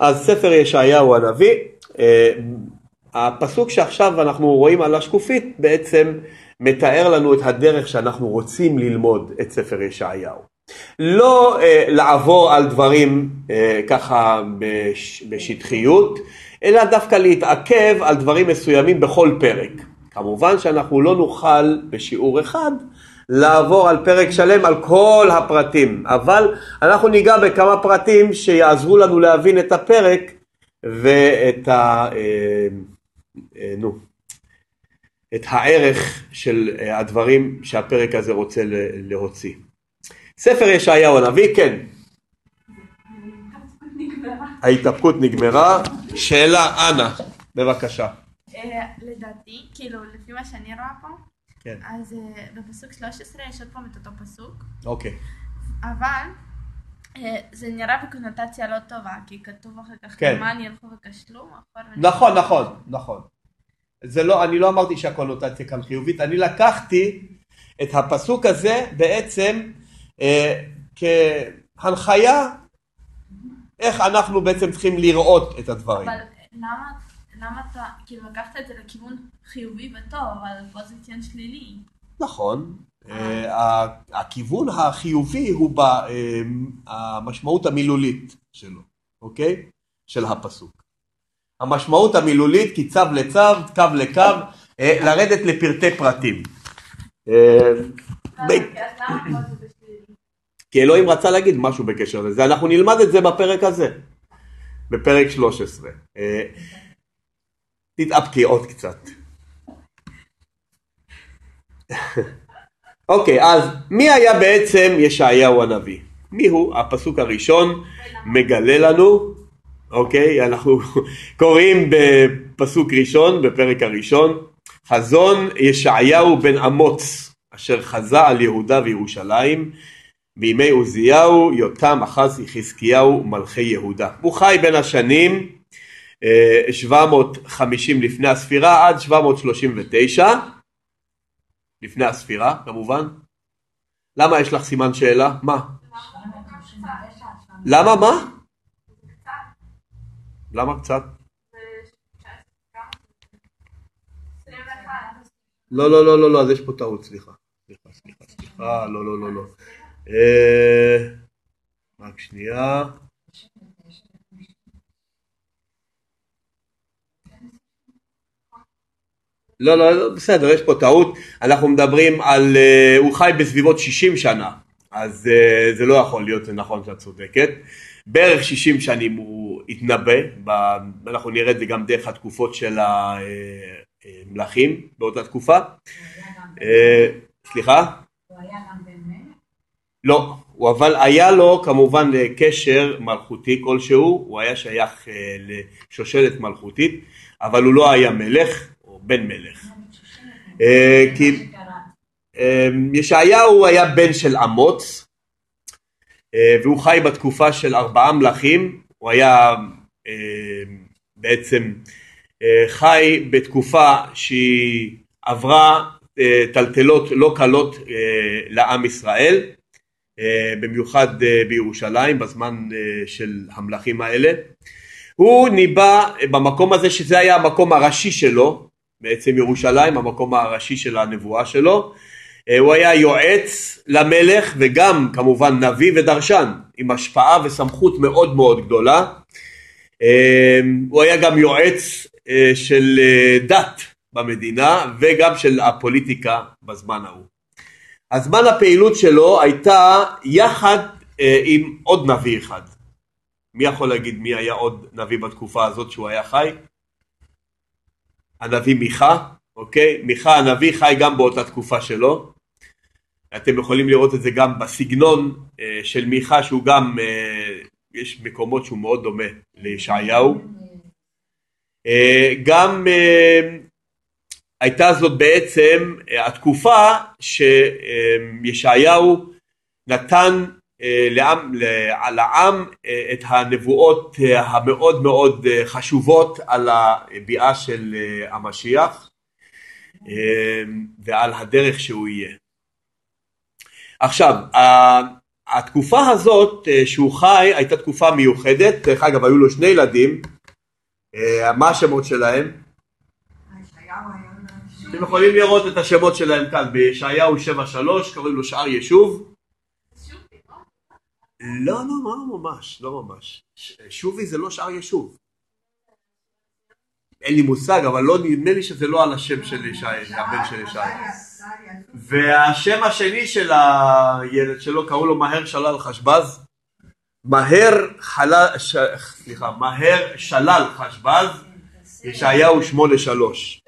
אז ספר ישעיהו הנביא, אה, הפסוק שעכשיו אנחנו רואים על השקופית בעצם מתאר לנו את הדרך שאנחנו רוצים ללמוד את ספר ישעיהו. לא אה, לעבור על דברים אה, ככה בש, בשטחיות, אלא דווקא להתעכב על דברים מסוימים בכל פרק. כמובן שאנחנו לא נוכל בשיעור אחד לעבור על פרק שלם על כל הפרטים, אבל אנחנו ניגע בכמה פרטים שיעזרו לנו להבין את הפרק ואת ה... אה, אה, נו, את הערך של אה, הדברים שהפרק הזה רוצה להוציא. ספר ישעיהו הנביא, כן. ההתאפקות נגמרה. שאלה, אנה, בבקשה. לדעתי, כאילו, לפי מה שאני רואה פה, כן. אז אה, בפסוק 13 יש עוד פעם את אותו פסוק, אוקיי. אבל אה, זה נראה בקונוטציה לא טובה, כי כתוב אחר כך כן. למען ילכו וכשלו, נכון, נכון, נכון. זה לא, אני לא אמרתי שהקונוטציה כאן חיובית, אני לקחתי את הפסוק הזה בעצם אה, כהנחיה איך אנחנו בעצם צריכים לראות את הדברים. אבל למה, למה אתה, כאילו לקחת את זה לכיוון חיובי וטוב, אבל פה זה עניין שלילי. נכון. אה, ה- הכיוון החיובי הוא במשמעות המילולית שלו, אוקיי? של הפסוק. המשמעות המילולית כי צו לצו, קו לקו, אה, לרדת לפרטי פרטים. אה, בשלילי? כי אלוהים רצה להגיד משהו בקשר לזה, אנחנו נלמד את זה בפרק הזה, בפרק 13. תתאפקי עוד קצת. אוקיי, אז מי היה בעצם ישעיהו הנביא? מי הוא? הפסוק הראשון מגלה לנו, אוקיי, אנחנו קוראים בפסוק ראשון, בפרק הראשון, חזון ישעיהו בן אמוץ, אשר חזה על יהודה וירושלים, בימי עוזיהו, יותם, אחז, יחזקיהו, מלכי יהודה. הוא חי בין השנים 750 לפני הספירה עד 739 לפני הספירה כמובן. למה יש לך סימן שאלה? מה? למה מה? למה קצת? לא לא לא לא לא אז יש פה טעות סליחה סליחה סליחה סליחה לא לא לא לא אה, רק שנייה לא, לא, לא, בסדר, יש פה טעות. אנחנו מדברים על... אה, הוא חי בסביבות 60 שנה, אז אה, זה לא יכול להיות, נכון שאת צודקת. בערך 60 שנים הוא התנבא, ב- אנחנו נראה את זה גם דרך התקופות של המלכים באותה תקופה. אה, סליחה? הוא היה גם? לא, הוא אבל היה לו כמובן אה, קשר מלכותי כלשהו, הוא היה שייך אה, לשושלת מלכותית, אבל הוא לא היה מלך בן מלך. אה, כי. אה, ישעיהו היה בן של אמוץ, אה, והוא חי בתקופה של ארבעה מלכים, הוא היה בעצם חי בתקופה שהיא עברה טלטלות לא קלות לעם ישראל, במיוחד בירושלים בזמן של המלכים האלה. הוא ניבא במקום הזה שזה היה המקום הראשי שלו, בעצם ירושלים המקום הראשי של הנבואה שלו. אה, הוא היה יועץ למלך וגם כמובן נביא ודרשן עם השפעה וסמכות מאוד מאוד גדולה. אה, הוא היה גם יועץ אה, של דת במדינה וגם של הפוליטיקה בזמן ההוא. הזמן הפעילות שלו הייתה יחד עם עוד נביא אחד. מי יכול להגיד מי היה עוד נביא בתקופה הזאת שהוא היה חי? הנביא מיכה, אוקיי? מיכה הנביא חי גם באותה תקופה שלו. אתם יכולים לראות את זה גם בסגנון אה, של מיכה שהוא גם, אה, יש מקומות שהוא מאוד דומה לישעיהו. אה, גם אה, הייתה זאת בעצם אה, התקופה שישעיהו נתן לעם, לעם אה, את הנבואות אה, המאוד מאוד אה, חשובות על הביאה של אה, המשיח אה, ועל הדרך שהוא יהיה. עכשיו, התקופה הזאת אה, שהוא חי הייתה תקופה מיוחדת, דרך אגב היו לו שני ילדים, אה, מה השמות שלהם? אתם יכולים לראות את השמות שלהם כאן, בישעיהו 7-3 קוראים לו שאר יישוב. לא, לא, לא ממש, לא ממש. שובי זה לא שאר יישוב. אין לי מושג, אבל לא נדמה לי שזה לא על השם של ישי, הבן של ישי. והשם השני של הילד שלו קראו לו מהר שלל חשבז. מהר חלל, ש... סליחה, מהר שלל חשבז, ישעיהו שמונה שלוש.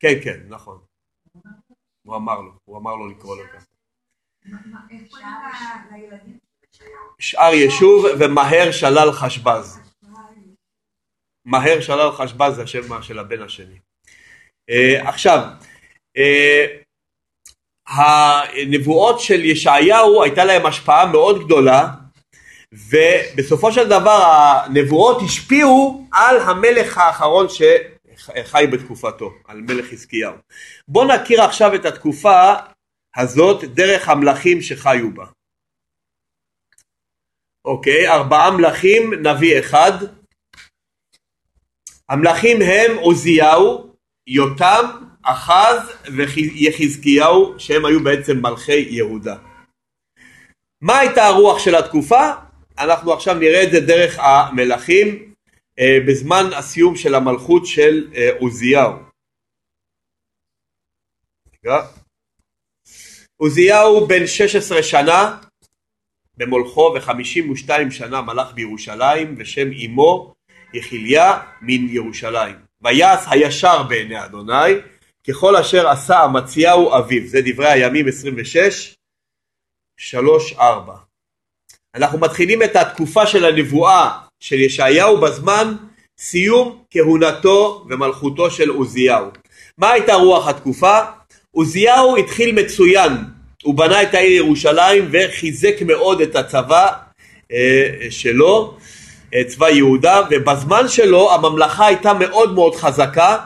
כן, כן, נכון. הוא אמר לו, הוא אמר לו לקרוא לו ככה. שאר יישוב ומהר שלל חשבז. מהר שלל חשבז זה השם של הבן השני. Uh, עכשיו, uh, הנבואות של ישעיהו הייתה להם השפעה מאוד גדולה ובסופו של דבר הנבואות השפיעו על המלך האחרון שחי בתקופתו, על מלך חזקיהו. בואו נכיר עכשיו את התקופה הזאת דרך המלכים שחיו בה. אוקיי, ארבעה מלכים, נביא אחד. המלכים הם עוזיהו, יותם, אחז ויחזקיהו שהם היו בעצם מלכי יהודה. מה הייתה הרוח של התקופה? אנחנו עכשיו נראה את זה דרך המלכים אה, בזמן הסיום של המלכות של אה, עוזיהו. עוזיהו בן 16 שנה במולכו ו-52 שנה מלך בירושלים ושם אמו יחיליה מן ירושלים. ויעש הישר בעיני אדוני ככל אשר עשה אמציהו אביו. זה דברי הימים 26, 3, 4. אנחנו מתחילים את התקופה של הנבואה של ישעיהו בזמן סיום כהונתו ומלכותו של עוזיהו. מה הייתה רוח התקופה? עוזיהו התחיל מצוין, הוא בנה את העיר ירושלים וחיזק מאוד את הצבא אה, שלו, אה, צבא יהודה, ובזמן שלו הממלכה הייתה מאוד מאוד חזקה,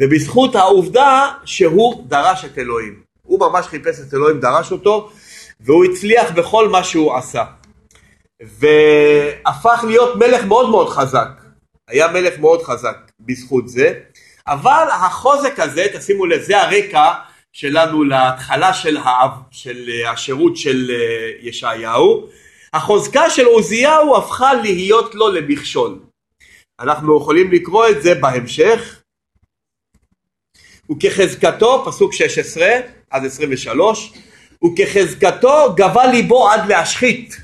ובזכות העובדה שהוא דרש את אלוהים. הוא ממש חיפש את אלוהים, דרש אותו, והוא הצליח בכל מה שהוא עשה. והפך להיות מלך מאוד מאוד חזק. היה מלך מאוד חזק בזכות זה, אבל החוזק הזה, תשימו לב, זה הרקע שלנו להתחלה של, האב, של השירות של אה, ישעיהו. החוזקה של עוזיהו הפכה להיות לו למכשול. אנחנו יכולים לקרוא את זה בהמשך. וכחזקתו, פסוק 16 עד 23, וכחזקתו גבה ליבו עד להשחית.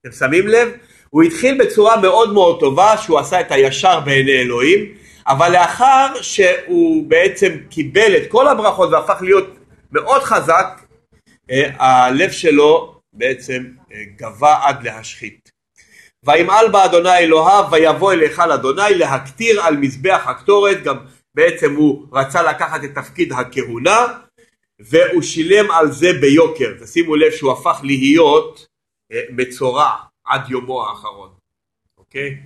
אתם שמים לב? הוא התחיל בצורה מאוד מאוד טובה שהוא עשה את הישר בעיני אלוהים אבל לאחר שהוא בעצם קיבל את כל הברכות והפך להיות מאוד חזק אה, הלב שלו בעצם אה, גבה עד להשחית. וימעל בה אדוני אלוהיו ויבוא אל היכל אדוני להקטיר על מזבח הקטורת גם בעצם הוא רצה לקחת את תפקיד הכהונה והוא שילם על זה ביוקר תשימו לב שהוא הפך להיות אה, מצורע עד יומו האחרון, אוקיי?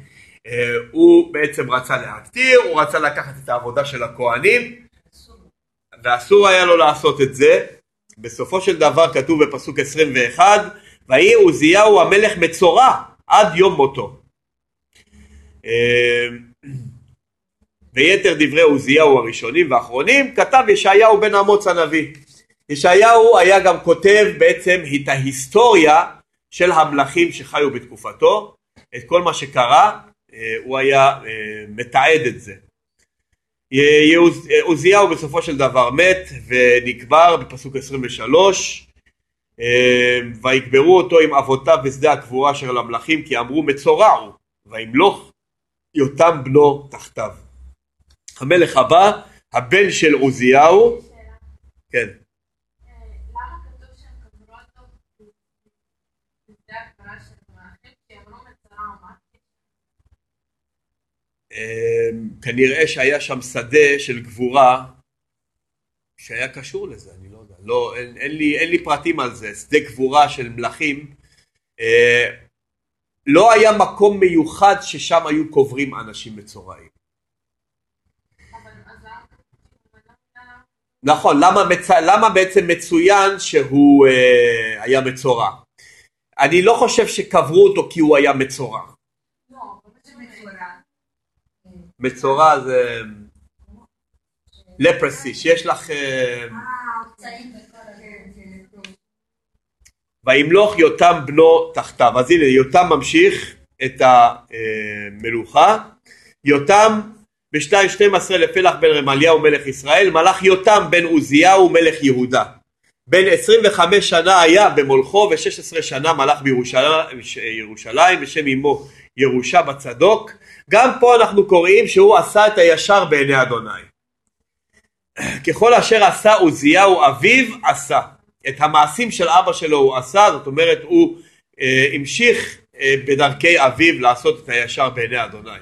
אה, הוא בעצם רצה להקטיר, הוא רצה לקחת את העבודה של הכוהנים ואסור היה לו לעשות את זה. בסופו של דבר כתוב בפסוק 21 ויהי עוזיהו המלך מצורע עד יום מותו. אה, ויתר דברי עוזיהו הראשונים והאחרונים כתב ישעיהו בן אמוץ הנביא. ישעיהו היה גם כותב בעצם את ההיסטוריה של המלכים שחיו בתקופתו, את כל מה שקרה, הוא היה אה, מתעד את זה. עוזיהו בסופו של דבר מת ונקבר בפסוק 23 אה, ויקברו אותו עם אבותיו בשדה הקבורה של המלכים כי אמרו מצורע הוא וימלוך יותם בנו תחתיו. המלך הבא הבן של עוזיהו כן כנראה שהיה שם שדה של גבורה שהיה קשור לזה, אני לא יודע, לא, אין, אין, לי, אין לי פרטים על זה, שדה גבורה של מלכים, אה, לא היה מקום מיוחד ששם היו קוברים אנשים מצורעים. נכון, למה, מצ... למה בעצם מצוין שהוא אה, היה מצורע? אני לא חושב שקברו אותו כי הוא היה מצורע. מצורע זה לפרסי, שיש לך... אה, וימלוך יותם בנו תחתיו. אז הנה יותם ממשיך את המלוכה. יותם בשתיים שתים עשרה לפלח בן רמליהו מלך ישראל, מלך יותם בן עוזיהו מלך יהודה. בן עשרים וחמש שנה היה במולכו ושש עשרה שנה מלך בירושלים ושם אמו ירושה בצדוק. גם פה אנחנו קוראים שהוא עשה את הישר בעיני אדוני. ככל אשר עשה עוזיהו אביו עשה. את המעשים של אבא שלו הוא עשה, זאת אומרת הוא אה, המשיך אה, בדרכי אביו לעשות את הישר בעיני אדוני.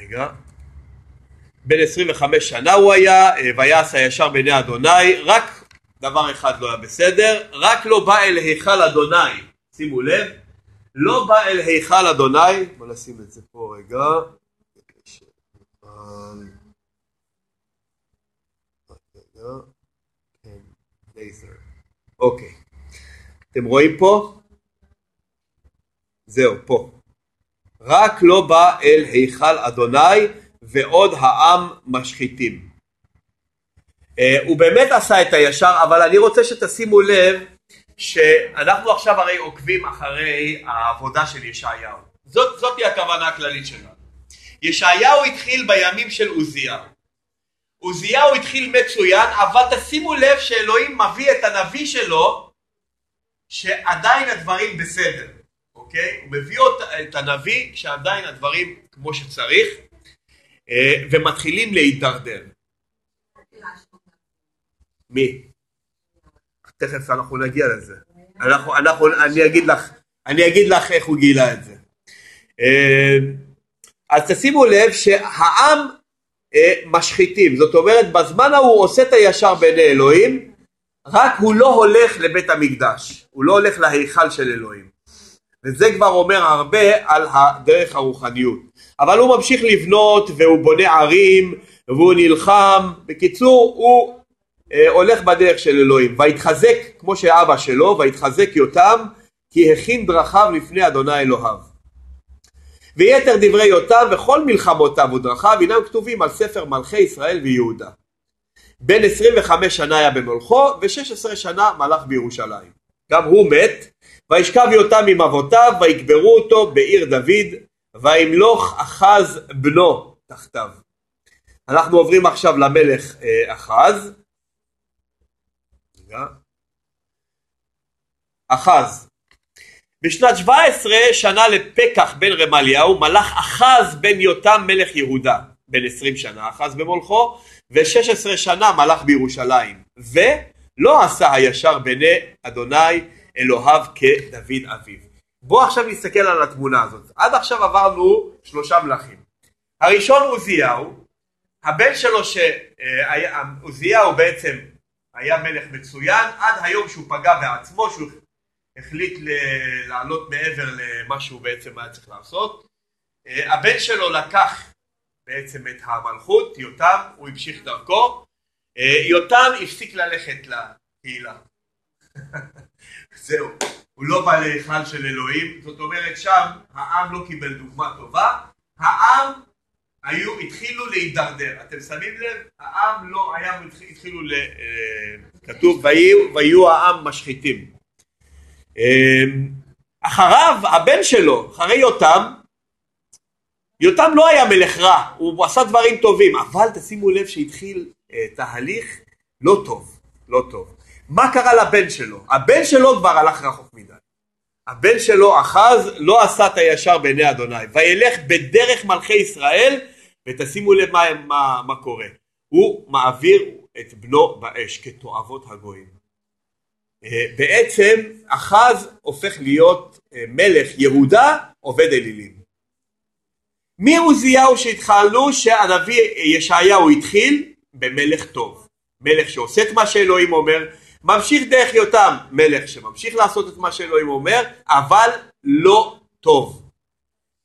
רגע. בן 25 שנה הוא היה, אה, ויעש הישר בעיני אדוני, רק דבר אחד לא היה בסדר, רק לא בא אל היכל אדוני, שימו לב, לא בא אל היכל אדוני, בוא נשים את זה פה רגע, אוקיי, אתם רואים פה? זהו, פה. רק לא בא אל היכל אדוני ועוד העם משחיתים. Uh, הוא באמת עשה את הישר, אבל אני רוצה שתשימו לב שאנחנו עכשיו הרי עוקבים אחרי העבודה של ישעיהו. זאת, זאת היא הכוונה הכללית שלנו. ישעיהו התחיל בימים של עוזיהו. עוזיהו התחיל מצוין, אבל תשימו לב שאלוהים מביא את הנביא שלו שעדיין הדברים בסדר, אוקיי? הוא מביא את הנביא שעדיין הדברים כמו שצריך אה, ומתחילים להידרדר. מי? תכף אנחנו נגיע לזה. אנחנו, אנחנו, אני אגיד לך, אני אגיד לך איך הוא גילה את זה. אה, אז תשימו לב שהעם אה, משחיתים, זאת אומרת בזמן ההוא עושה את הישר בעיני אלוהים, רק הוא לא הולך לבית המקדש, הוא לא הולך להיכל של אלוהים. וזה כבר אומר הרבה על הדרך הרוחניות. אבל הוא ממשיך לבנות והוא בונה ערים והוא נלחם, בקיצור הוא הולך בדרך של אלוהים. ויתחזק כמו שאבא שלו, ויתחזק יותם כי הכין דרכיו לפני אדוני אלוהיו. ויתר דברי יותם וכל מלחמותיו ודרכיו אינם כתובים על ספר מלכי ישראל ויהודה. בן 25 שנה היה במולכו ו-16 שנה מלך בירושלים. גם הוא מת וישכב יותם עם אבותיו ויקברו אותו בעיר דוד וימלוך אחז בנו תחתיו. אנחנו עוברים עכשיו למלך אה, אחז. בשנת 17 שנה לפקח בן רמליהו מלך אחז בן יותם מלך יהודה בן 20 שנה אחז במולכו ו-16 שנה מלך בירושלים ולא עשה הישר בעיני אדוני אלוהיו כדוד אביו. בואו עכשיו נסתכל על התמונה הזאת. עד עכשיו עברנו שלושה מלכים. הראשון עוזיהו, הבן שלו שעוזיהו בעצם היה מלך מצוין עד היום שהוא פגע בעצמו שהוא החליט לעלות מעבר למה שהוא בעצם היה צריך לעשות. אה, הבן שלו לקח בעצם את המלכות, יותם, הוא המשיך דרכו. אה, יותם הפסיק ללכת לקהילה. זהו, הוא לא בא להיכל של אלוהים, זאת אומרת שם העם לא קיבל דוגמה טובה, העם היו, התחילו להידרדר, אתם שמים לב? העם לא היה, התחילו, ל, אה, כתוב, ויהיו העם משחיתים. אמ, אחריו הבן שלו, אחרי יותם, יותם לא היה מלך רע, הוא עשה דברים טובים, אבל תשימו לב שהתחיל אה, תהליך לא טוב, לא טוב. מה קרה לבן שלו? הבן שלו כבר הלך רחוק מדי. הבן שלו אחז לא עשה את הישר בעיני אדוני, וילך בדרך מלכי ישראל, ותשימו לב מה, מה, מה קורה. הוא מעביר את בנו באש כתועבות הגויים. אה, בעצם אחז הופך להיות אה, מלך יהודה עובד אלילים. מי עוזיהו שהתחלנו שהנביא ישעיהו התחיל במלך טוב, מלך שעושה את מה שאלוהים אומר, ממשיך דרך יותם, מלך שממשיך לעשות את מה שאלוהים אומר, אבל לא טוב.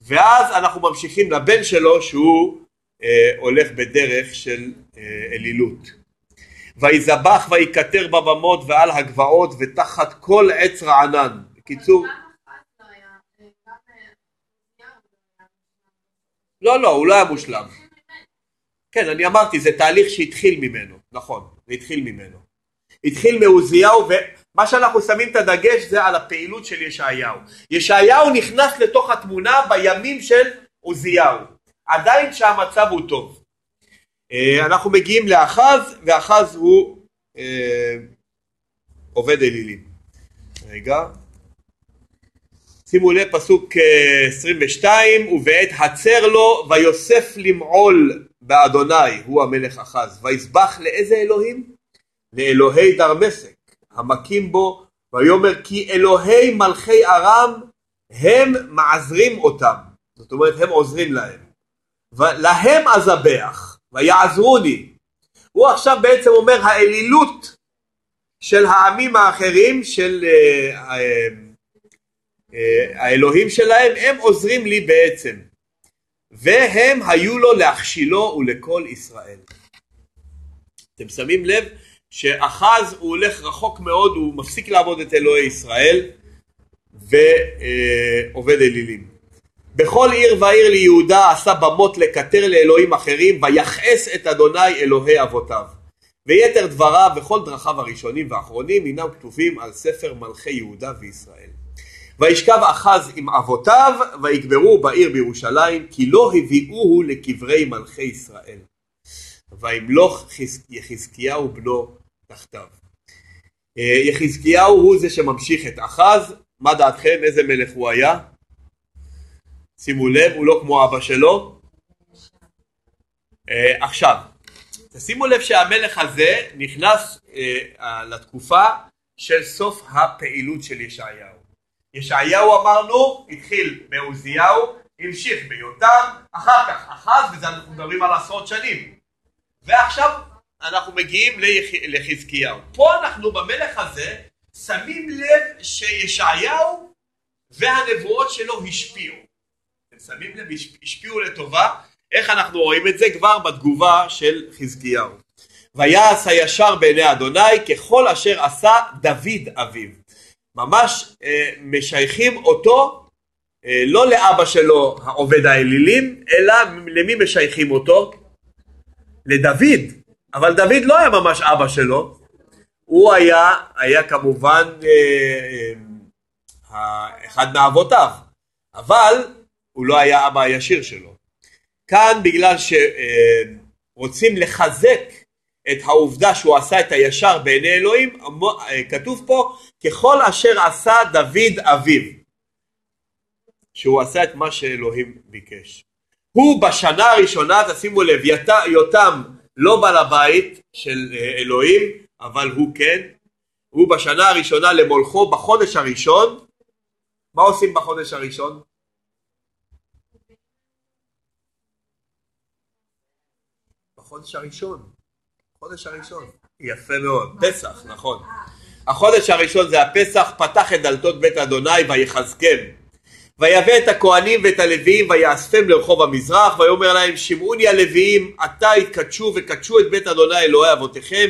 ואז אנחנו ממשיכים לבן שלו שהוא אה, הולך בדרך של אה, אלילות. ויזבח ויקטר בבמות ועל הגבעות ותחת כל עץ רענן. בקיצור... לא, לא, הוא לא היה מושלם. כן, אני אמרתי, זה תהליך שהתחיל ממנו, נכון, זה התחיל ממנו. התחיל מעוזיהו, ומה שאנחנו שמים את הדגש זה על הפעילות של ישעיהו. ישעיהו נכנס לתוך התמונה בימים של עוזיהו. עדיין שהמצב הוא טוב. אה, אנחנו מגיעים לאחז, ואחז הוא אה, עובד אלילים. רגע. שימו לב פסוק 22 אה, ובעת הצר לו ויוסף למעול באדוני הוא המלך אחז ויזבח לאיזה אלוהים? לאלוהי דרמשק המכים בו ויאמר כי אלוהי מלכי ארם הם מעזרים אותם זאת אומרת הם עוזרים להם ולהם אזבח ויעזרוני הוא עכשיו בעצם אומר האלילות של העמים האחרים של uh, uh, uh, האלוהים שלהם הם עוזרים לי בעצם והם היו לו להכשילו ולכל ישראל. אתם שמים לב שאחז הוא הולך רחוק מאוד, הוא מפסיק לעבוד את אלוהי ישראל ועובד אלילים. בכל עיר ועיר ליהודה עשה במות לקטר לאלוהים אחרים ויכעס את אדוני אלוהי אבותיו. ויתר דבריו וכל דרכיו הראשונים והאחרונים הינם כתובים על ספר מלכי יהודה וישראל. וישכב אחז עם אבותיו ויקברו בעיר בירושלים כי לא הביאוהו לקברי מלכי ישראל. וימלוך יחזקיהו בנו תחתיו. אה, יחזקיהו הוא זה שממשיך את אחז, מה דעתכם איזה מלך הוא היה? שימו לב, הוא לא כמו אבא שלו. אה, עכשיו, תשימו לב שהמלך הזה נכנס אה, לתקופה של סוף הפעילות של ישעיהו. ישעיהו אמרנו, התחיל מעוזיהו, המשיך ביותם, אחר כך אחז, וזה אנחנו מדברים על עשרות שנים. ועכשיו אנחנו מגיעים לחזקיהו. פה אנחנו במלך הזה שמים לב שישעיהו והנבואות שלו השפיעו. שמים לב, השפיעו לטובה. איך אנחנו רואים את זה? כבר בתגובה של חזקיהו. ויעש הישר בעיני אדוני ככל אשר עשה דוד אביו. ממש אה, משייכים אותו אה, לא לאבא שלו העובד האלילים, אלא למי משייכים אותו? לדוד. אבל דוד לא היה ממש אבא שלו, הוא היה, היה כמובן אה, אה, אחד מאבותיו, אבל הוא לא היה אבא הישיר שלו. כאן בגלל שרוצים לחזק את העובדה שהוא עשה את הישר בעיני אלוהים, כתוב פה ככל אשר עשה דוד אביו, שהוא עשה את מה שאלוהים ביקש. הוא בשנה הראשונה, תשימו לב, יותם לא בעל הבית של אה, אלוהים, אבל הוא כן, הוא בשנה הראשונה למולכו בחודש הראשון, מה עושים בחודש הראשון? בחודש הראשון, חודש הראשון, יפה מאוד, פסח, נכון. החודש הראשון זה הפסח, פתח את דלתות בית אדוני ויחזקם. ויבא את הכהנים ואת הלוויים ויאספם לרחוב המזרח ויאמר להם שמעוני הלוויים עתה התקדשו וקדשו את בית אדוני אלוהי אבותיכם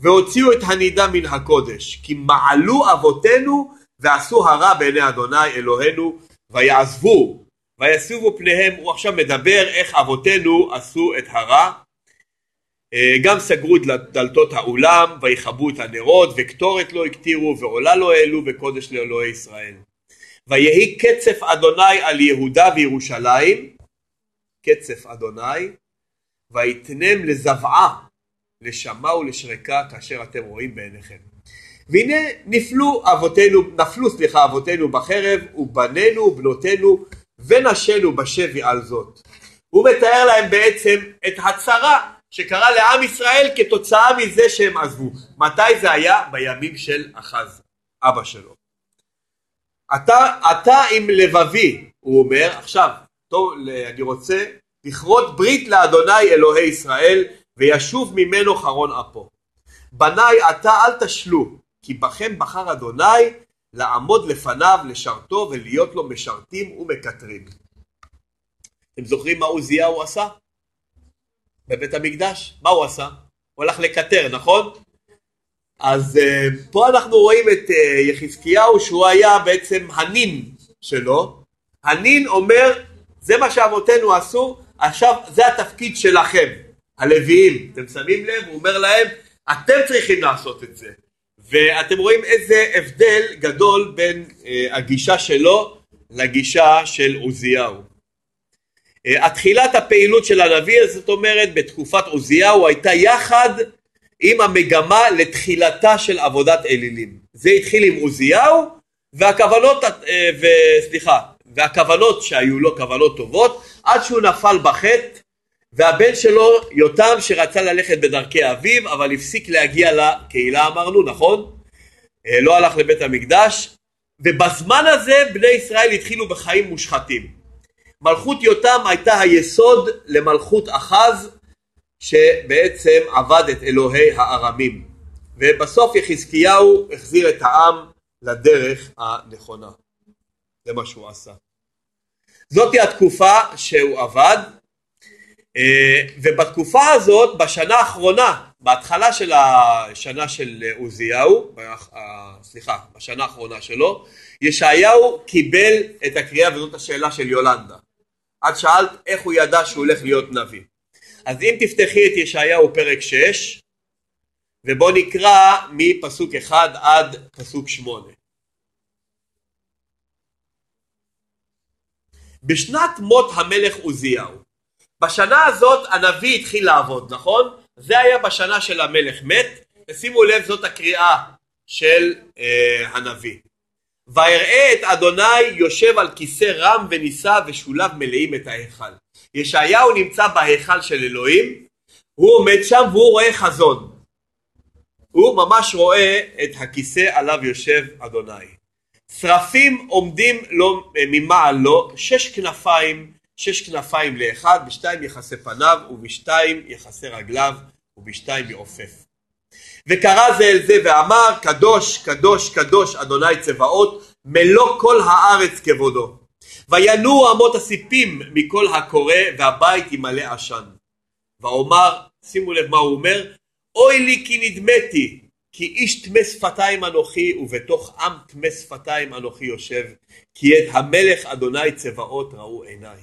והוציאו את הנידה מן הקודש כי מעלו אבותינו ועשו הרע בעיני אדוני אלוהינו ויעזבו ויסובו פניהם. הוא עכשיו מדבר איך אבותינו עשו את הרע גם סגרו את דלתות האולם ויכבו את הנרות וקטורת לא הקטירו ועולה לא העלו וקודש לאלוהי ישראל. ויהי קצף אדוני על יהודה וירושלים קצף אדוני ויתנם לזבעה לשמה ולשרקה כאשר אתם רואים בעיניכם. והנה נפלו אבותינו נפלו סליחה אבותינו בחרב ובנינו ובנותינו ונשינו בשבי על זאת. הוא מתאר להם בעצם את הצרה שקרה לעם ישראל כתוצאה מזה שהם עזבו. מתי זה היה? בימים של אחז, אבא שלו. אתה, אתה עם לבבי, הוא אומר, עכשיו, טוב, אני רוצה לכרות ברית לאדוני אלוהי ישראל, וישוב ממנו חרון אפו. בניי אתה אל תשלו, כי בכם בחר אדוני לעמוד לפניו, לשרתו ולהיות לו משרתים ומקטרים. אתם זוכרים מה עוזיהו עשה? בבית המקדש. מה הוא עשה? הוא הלך לקטר, נכון? אז uh, פה אנחנו רואים את uh, יחזקיהו שהוא היה בעצם הנין שלו. הנין אומר, זה מה שאבותינו עשו, עכשיו זה התפקיד שלכם, הלוויים. אתם שמים לב? הוא אומר להם, אתם צריכים לעשות את זה. ואתם רואים איזה הבדל גדול בין uh, הגישה שלו לגישה של עוזיהו. Uh, התחילת הפעילות של הנביא, זאת אומרת, בתקופת עוזיהו הייתה יחד עם המגמה לתחילתה של עבודת אלילים. זה התחיל עם עוזיהו, והכוונות, uh, וסליחה, והכוונות שהיו לו כוונות טובות, עד שהוא נפל בחטא והבן שלו יותם שרצה ללכת בדרכי אביו אבל הפסיק להגיע לקהילה אמרנו נכון? אה, לא הלך לבית המקדש ובזמן הזה בני ישראל התחילו בחיים מושחתים. מלכות יותם הייתה היסוד למלכות אחז שבעצם עבד את אלוהי הארמים ובסוף יחזקיהו החזיר את העם לדרך הנכונה. זה מה שהוא עשה. זאתי התקופה שהוא עבד אה, ובתקופה הזאת, בשנה האחרונה, בהתחלה של השנה של עוזיהו, סליחה, בשנה האחרונה שלו, ישעיהו קיבל את הקריאה וזאת השאלה של יולנדה. את שאלת איך הוא ידע שהוא הולך להיות נביא. אז אם תפתחי את ישעיהו פרק 6 ובוא נקרא מפסוק 1 עד פסוק 8. בשנת מות המלך עוזיהו בשנה הזאת הנביא התחיל לעבוד, נכון? זה היה בשנה של המלך מת, ושימו לב זאת הקריאה של אה, הנביא. ויראה את אדוני יושב על כיסא רם ונישא ושוליו מלאים את ההיכל. ישעיהו נמצא בהיכל של אלוהים, הוא עומד שם והוא רואה חזון. הוא ממש רואה את הכיסא עליו יושב אדוני. שרפים עומדים לו ממעל לו, שש כנפיים שש כנפיים לאחד, בשתיים יחסי פניו, ובשתיים יחסי רגליו, ובשתיים יעופף. וקרא זה אל זה ואמר, קדוש, קדוש, קדוש, אדוני צבאות, מלוא כל הארץ כבודו. וינועו אמות הסיפים מכל הקורא, והבית ימלא עשן. ואומר, שימו לב מה הוא אומר, אוי לי כי נדמתי, כי איש טמא שפתיים אנוכי, ובתוך עם טמא שפתיים אנוכי יושב, כי את המלך אדוני צבאות ראו עיניי.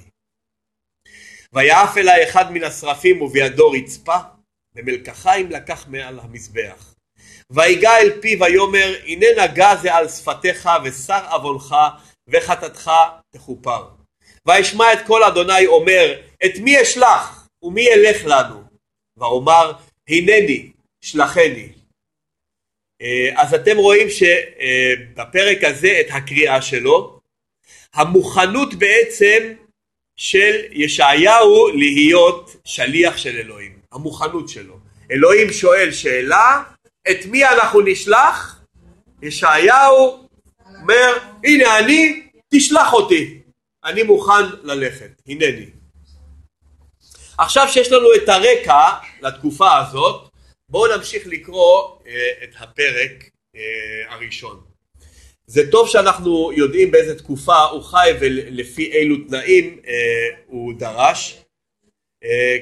ויעף אלי אחד מן השרפים ובידו רצפה ומלקחיים לקח מעל המזבח. ויגע אל פיו ויאמר הנה נגע זה על שפתיך ושר עוונך וחטאתך תכופר. וישמע את קול אדוני אומר את מי אשלח ומי ילך לנו ואומר הנני שלחני. אה, אז אתם רואים שבפרק הזה את הקריאה שלו המוכנות בעצם של ישעיהו להיות שליח של אלוהים, המוכנות שלו. אלוהים שואל שאלה, את מי אנחנו נשלח? ישעיהו אומר, הנה אני, תשלח אותי, אני מוכן ללכת, הנני. עכשיו שיש לנו את הרקע לתקופה הזאת, בואו נמשיך לקרוא אה, את הפרק אה, הראשון. זה טוב שאנחנו יודעים באיזה תקופה הוא חי ולפי אילו תנאים אה, הוא דרש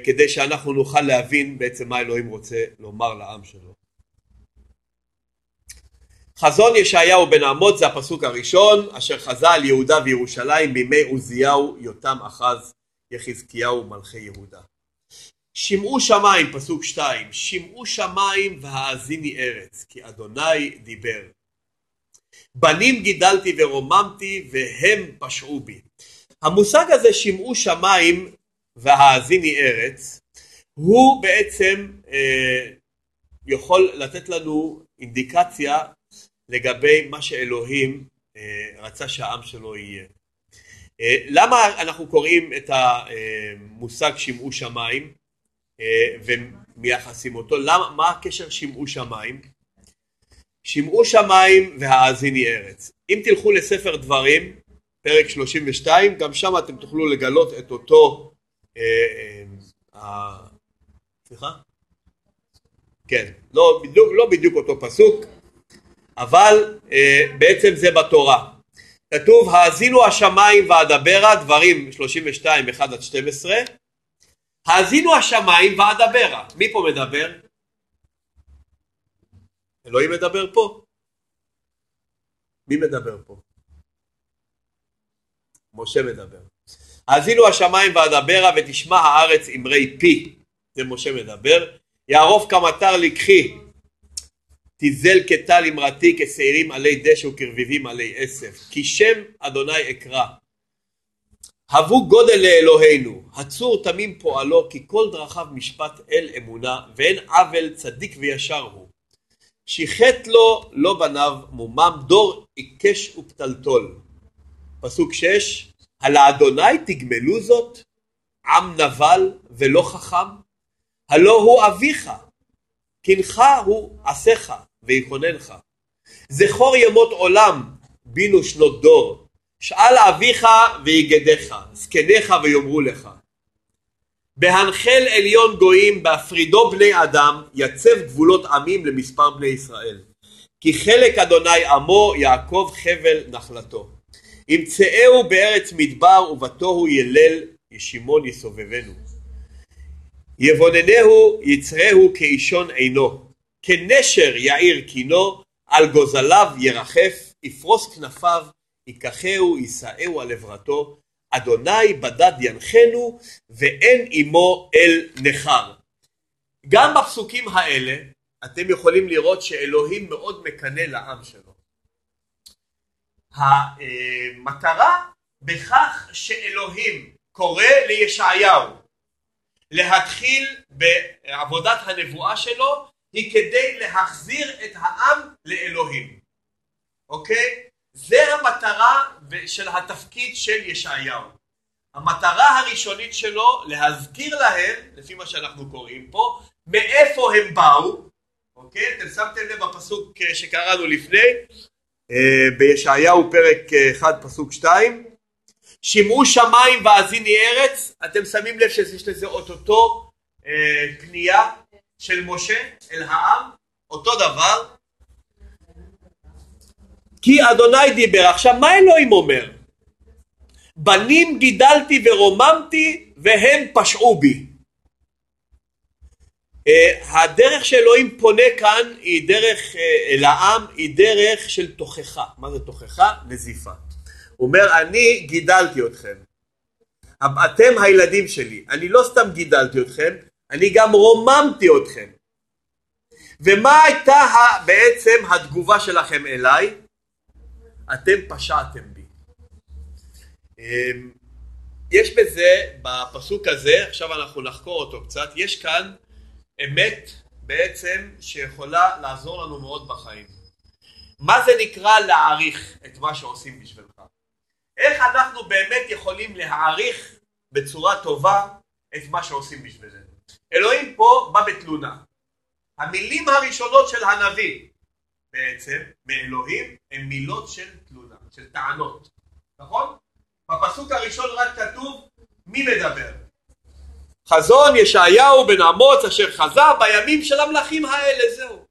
כדי שאנחנו נוכל להבין בעצם מה אלוהים רוצה לומר לעם שלו. חזון ישעיהו בן אמוץ זה הפסוק הראשון אשר חזה על יהודה וירושלים בימי עוזיהו יותם אחז יחזקיהו מלכי יהודה. שמעו שמיים פסוק שתיים שמעו שמיים והאזיני ארץ כי אדוני דיבר בנים גידלתי ורוממתי והם פשעו בי. המושג הזה שמעו שמיים והאזיני ארץ הוא בעצם אה, יכול לתת לנו אינדיקציה לגבי מה שאלוהים אה, רצה שהעם שלו יהיה. אה, למה אנחנו קוראים את המושג שמעו שמיים אה, ומייחסים אותו? למה, מה הקשר שמעו שמיים? שמעו שמיים והאזיני ארץ. אם תלכו לספר דברים, פרק 32, גם שם אתם תוכלו לגלות את אותו, סליחה? כן, לא בדיוק, לא בדיוק אותו פסוק, אבל אה, בעצם זה בתורה. כתוב האזינו השמיים ואדברה, דברים 32, 1 עד 12, האזינו השמיים ואדברה. מי פה מדבר? אלוהים מדבר פה. מי מדבר פה? משה מדבר. האזינו השמיים ואדברה ותשמע הארץ אמרי פי. זה משה מדבר. יערוף כמטר לקחי. תיזל כטל אמרתי כשעירים עלי דשא וכרביבים עלי עשב. כי שם אדוני אקרא. הבו גודל לאלוהינו, הצור תמים פועלו, כי כל דרכיו משפט אל אמונה, ואין עוול צדיק וישר הוא. שיחת לו לא בניו מומם, דור עיקש ופתלתול. פסוק שש, הלא אדוני תגמלו זאת, עם נבל ולא חכם, הלא הוא אביך, קינך הוא עשיך ויכוננך. זכור ימות עולם, בינו שנות דור, שאל אביך ויגדך, זקניך ויאמרו לך. בהנחל עליון גויים, בהפרידו בני אדם, יצב גבולות עמים למספר בני ישראל. כי חלק אדוני עמו, יעקב חבל נחלתו. ימצאהו בארץ מדבר ובתוהו ילל, ישימון יסובבנו. יבוננהו יצרהו כאישון עינו, כנשר יאיר קינו, על גוזליו ירחף, יפרוס כנפיו, ייקחהו יישאהו על עברתו אדוני בדד ינחנו ואין עמו אל נכר. גם בפסוקים האלה אתם יכולים לראות שאלוהים מאוד מקנא לעם שלו. המטרה בכך שאלוהים קורא לישעיהו להתחיל בעבודת הנבואה שלו היא כדי להחזיר את העם לאלוהים. אוקיי? זה המטרה של התפקיד של ישעיהו. המטרה הראשונית שלו להזכיר להם, לפי מה שאנחנו קוראים פה, מאיפה הם באו, אוקיי? אתם שמתם לב בפסוק שקראנו לפני, בישעיהו פרק 1 אה, פסוק 2, שמעו שמיים ואזיני ארץ, אתם שמים לב שיש לזה אוטוטו פנייה של משה אל העם, אותו דבר, כי אדוני דיבר. עכשיו מה אלוהים אומר? בנים גידלתי ורוממתי והם פשעו בי. Uh, הדרך שאלוהים פונה כאן היא דרך אל העם, היא דרך של תוכחה. מה זה תוכחה? נזיפה. הוא אומר אני גידלתי אתכם. אתם הילדים שלי. אני לא סתם גידלתי אתכם, אני גם רוממתי אתכם. ומה הייתה בעצם התגובה שלכם אליי? אתם פשעתם בי. אמ, יש בזה, בפסוק הזה, עכשיו אנחנו נחקור אותו קצת, יש כאן אמת בעצם שיכולה לעזור לנו מאוד בחיים. מה זה נקרא להעריך את מה שעושים בשבילך? איך אנחנו באמת יכולים להעריך בצורה טובה את מה שעושים בשבילנו? אלוהים פה בא בתלונה. המילים הראשונות של הנביא בעצם מאלוהים הם מילות של תלונה, של טענות, נכון? בפסוק הראשון רק כתוב מי מדבר. חזון ישעיהו בן אמוץ אשר חזה בימים של המלכים האלה, זהו.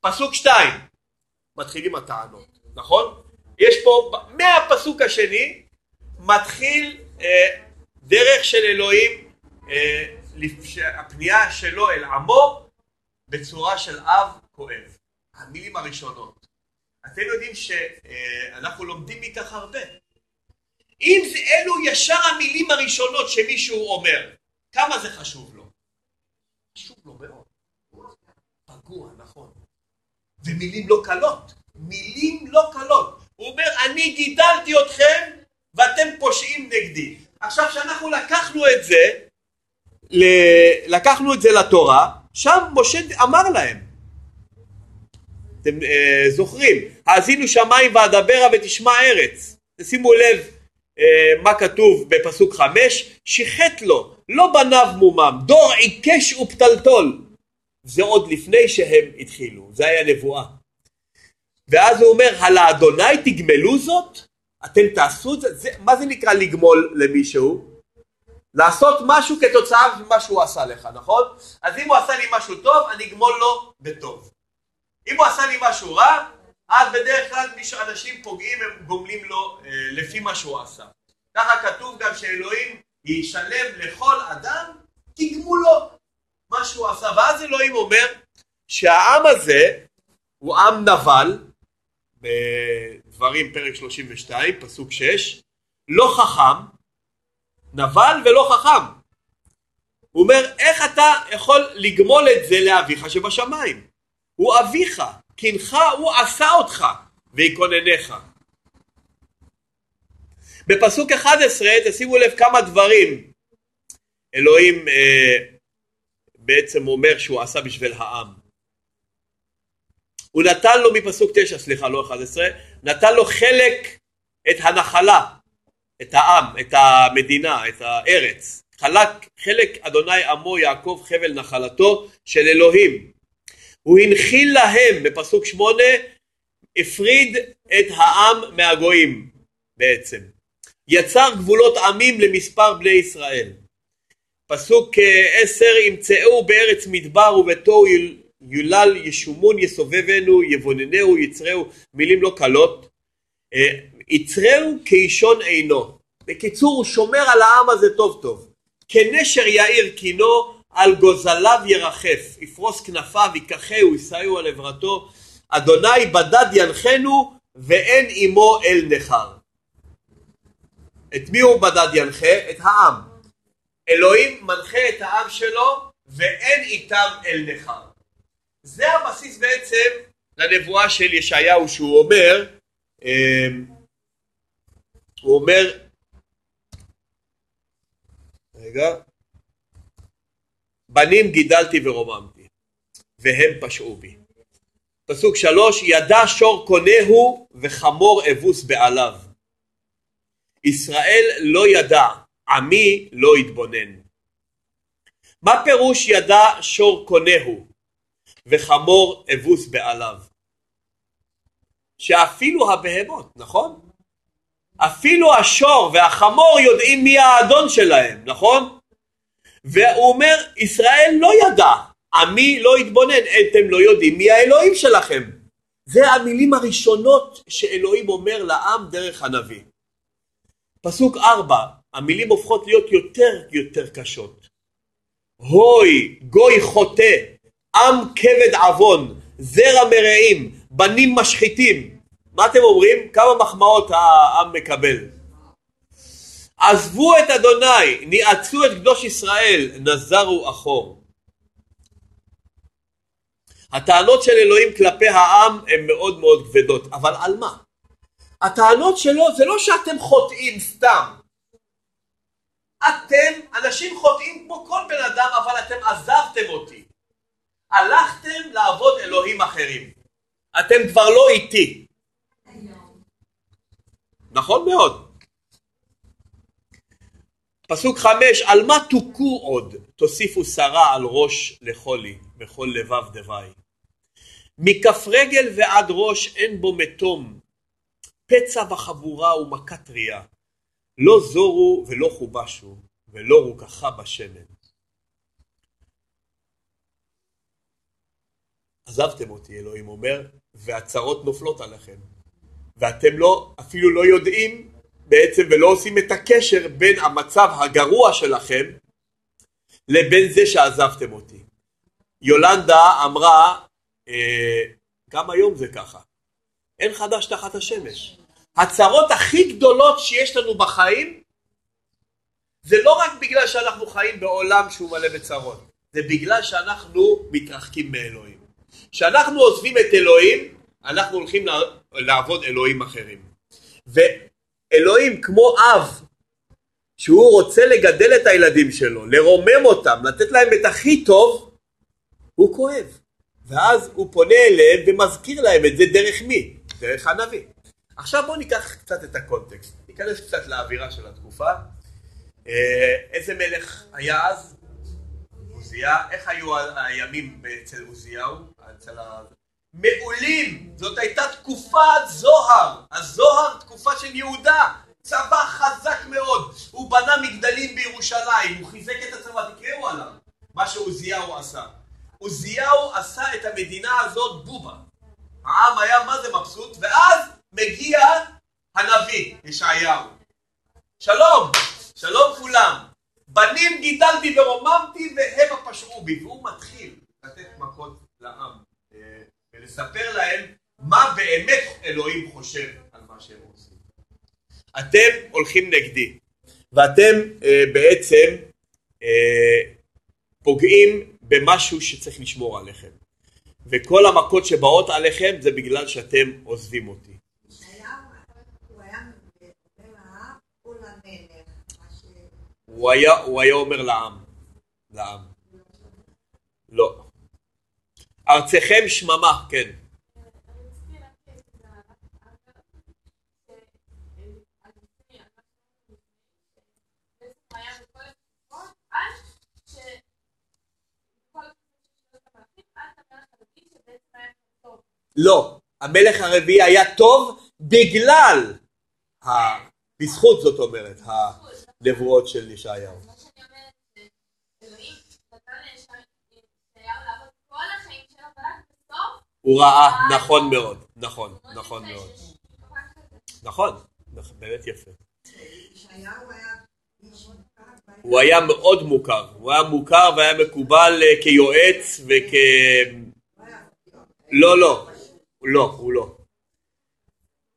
פסוק שתיים, מתחילים הטענות, נכון? יש פה, מהפסוק השני מתחיל אה, דרך של אלוהים, אה, הפנייה שלו אל עמו בצורה של אב כואב. המילים הראשונות. אתם יודעים שאנחנו לומדים מכך הרבה. אם אלו ישר המילים הראשונות שמישהו אומר, כמה זה חשוב לו? חשוב לו מאוד. פגוע, נכון. ומילים לא קלות. מילים לא קלות. הוא אומר, אני גידלתי אתכם ואתם פושעים נגדי. עכשיו שאנחנו לקחנו את זה, לקחנו את זה לתורה, שם משה אמר להם, אתם אה, זוכרים, האזינו שמיים ואדברה ותשמע ארץ. שימו לב אה, מה כתוב בפסוק חמש, שיחת לו, לא בניו מומם, דור עיקש ופתלתול. זה עוד לפני שהם התחילו, זה היה נבואה. ואז הוא אומר, הלא אדוני תגמלו זאת? אתם תעשו את זה? זה? מה זה נקרא לגמול למישהו? לעשות משהו כתוצאה ממה שהוא עשה לך, נכון? אז אם הוא עשה לי משהו טוב, אני אגמול לו בטוב. אם הוא עשה לי משהו רע, אז בדרך כלל אנשים פוגעים הם גומלים לו אה, לפי מה שהוא עשה. ככה כתוב גם שאלוהים ישלם לכל אדם תגמולו, מה שהוא עשה. ואז אלוהים אומר שהעם הזה הוא עם נבל, בדברים פרק 32, פסוק 6, לא חכם, נבל ולא חכם. הוא אומר, איך אתה יכול לגמול את זה לאביך שבשמיים? הוא אביך, קינך הוא עשה אותך, ויקוננך. בפסוק 11 תשימו לב כמה דברים אלוהים אה, בעצם אומר שהוא עשה בשביל העם. הוא נתן לו מפסוק 9, סליחה, לא 11, נתן לו חלק את הנחלה, את העם, את המדינה, את הארץ. חלק חלק אדוני עמו יעקב חבל נחלתו של אלוהים. הוא הנחיל להם בפסוק 8 הפריד את העם מהגויים בעצם. יצר גבולות עמים למספר בני ישראל. פסוק אה, עשר ימצאו בארץ מדבר ובתוהו יולל ישומון יסובבנו יבוננהו יצרהו מילים לא קלות. אה, יצרהו כאישון עינו. בקיצור הוא שומר על העם הזה טוב טוב. כנשר יאיר קינו על גוזליו ירחף. יפרוס כנפיו ייקחהו יישאו על עברתו. אדוני בדד ינחנו ואין עמו אל נכר את מי הוא בדד ינחה? את העם אלוהים מנחה את העם שלו ואין איתם אל נכר. זה הבסיס בעצם לנבואה של ישעיהו שהוא אומר, אמ, הוא אומר, רגע, בנים גידלתי ורוממתי והם פשעו בי. פסוק שלוש, ידע שור קונהו וחמור אבוס בעליו. ישראל לא ידע עמי לא יתבונן. מה פירוש ידע שור קונהו וחמור אבוס בעליו? שאפילו הבהמות, נכון? אפילו השור והחמור יודעים מי האדון שלהם, נכון? והוא אומר, ישראל לא ידע, עמי לא יתבונן, אתם לא יודעים מי האלוהים שלכם. זה המילים הראשונות שאלוהים אומר לעם דרך הנביא. פסוק ארבע, המילים הופכות להיות יותר יותר קשות. הוי גוי חוטא, עם כבד עוון, זרע מרעים, בנים משחיתים. מה אתם אומרים? כמה מחמאות העם מקבל. עזבו את אדוני, ניאצו את קדוש ישראל, נזרו אחור. הטענות של אלוהים כלפי העם הן מאוד מאוד כבדות, אבל על מה? הטענות שלו זה לא שאתם חוטאים סתם, אתם אנשים חוטאים כמו כל בן אדם, אבל אתם עזבתם אותי. הלכתם לעבוד אלוהים אחרים. אתם כבר לא איתי. נכון מאוד. פסוק חמש, על מה תוכו עוד? תוסיפו שרה על ראש לחולי, בכל לבב דווי. מכף רגל ועד ראש אין בו מתום, פצע בחבורה ומכה טריה. לא זורו ולא חובשו, ולא רוככה בשמן. עזבתם אותי, אלוהים אומר, והצרות נופלות עליכם. ואתם לא, אפילו לא יודעים בעצם ולא עושים את הקשר בין המצב הגרוע שלכם לבין זה שעזבתם אותי. יולנדה אמרה, אה, גם היום זה ככה, אין חדש תחת השמש. הצרות הכי גדולות שיש לנו בחיים זה לא רק בגלל שאנחנו חיים בעולם שהוא מלא בצרות, זה בגלל שאנחנו מתרחקים מאלוהים. כשאנחנו עוזבים את אלוהים, אנחנו הולכים לעבוד אלוהים אחרים. ואלוהים כמו אב, שהוא רוצה לגדל את הילדים שלו, לרומם אותם, לתת להם את הכי טוב, הוא כואב. ואז הוא פונה אליהם ומזכיר להם את זה דרך מי? דרך הנביא. עכשיו בואו ניקח קצת את הקונטקסט, ניכנס קצת לאווירה של התקופה. אה, איזה מלך היה אז? עוזיה. איך היו הימים אצל עוזיהו? אצל ה... מעולים! זאת הייתה תקופת זוהר. הזוהר תקופה של יהודה. צבא חזק מאוד. הוא בנה מגדלים בירושלים. הוא חיזק את הצבא. תקראו עליו. מה שעוזיהו עשה. עוזיהו עשה את המדינה הזאת בובה. העם היה מה זה מבסוט, ואז מגיע הנביא ישעיהו. שלום, שלום כולם. בנים גידלתי ורוממתי והם הפשעו בי. והוא מתחיל לתת מכות לעם אה, ולספר להם מה באמת אלוהים חושב על מה שהם עושים. אתם הולכים נגדי ואתם אה, בעצם אה, פוגעים במשהו שצריך לשמור עליכם. וכל המכות שבאות עליכם זה בגלל שאתם עוזבים אותי. הוא היה, הוא היה אומר לעם, לעם. לא. ארצכם שממה, כן. לא, המלך הרביעי היה טוב בגלל, ה... בזכות זאת אומרת, הנבואות של ישעיהו. הוא ראה, נכון מאוד, נכון, נכון מאוד. נכון, באמת יפה. הוא היה מאוד מוכר, הוא היה מוכר והיה מקובל אה, כיועץ וכ... לא, לא, לא, הוא לא.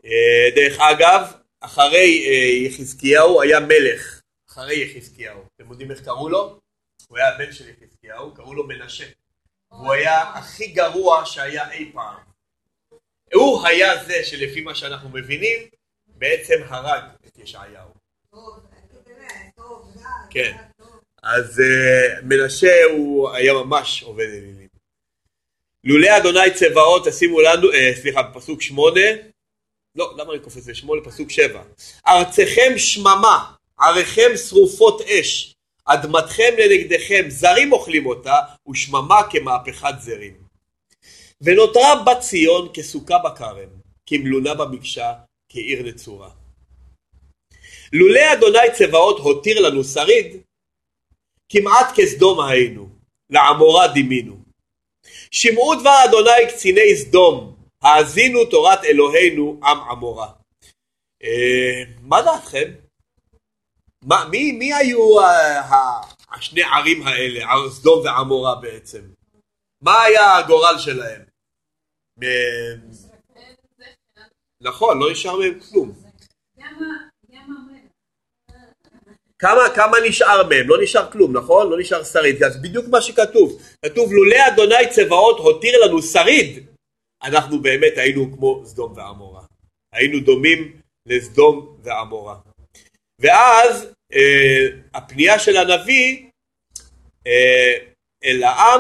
אה, דרך אגב, אחרי אה, יחזקיהו היה מלך, אחרי יחזקיהו. אתם יודעים איך קראו לו? הוא היה הבן של יחזקיהו, קראו לו מנשה. הוא היה הכי גרוע שהיה אי פעם. הוא היה זה שלפי מה שאנחנו מבינים, בעצם הרג את ישעיהו. כן. אז אה, מנשה הוא היה ממש עובד אלילים. לולא אדוני צבאות תשימו לנו, אה, סליחה, פסוק שמונה, לא, למה אני קופץ לשמונה? פסוק שבע. ארצכם שממה, עריכם שרופות אש, אדמתכם לנגדכם, זרים אוכלים אותה, ושממה כמהפכת זרים. ונותרה בת ציון כסוכה בכרם, כמלונה במקשה, כעיר נצורה. לולא אדוני צבאות הותיר לנו שריד, כמעט כסדום היינו, לעמורה דימינו. שמעו דבר אדוני קציני סדום, האזינו תורת אלוהינו עם עמורה. אה, מה דעתכם? מה, מי, מי היו אה, השני ערים האלה, סדום ועמורה בעצם? מה היה הגורל שלהם? נכון, לא נשאר מהם כלום. כמה, כמה נשאר מהם? לא נשאר כלום, נכון? לא נשאר שריד. אז בדיוק מה שכתוב. כתוב, לולא אדוני צבאות הותיר לנו שריד, אנחנו באמת היינו כמו סדום ועמורה. היינו דומים לסדום ועמורה. ואז אה, הפנייה של הנביא אה, אל העם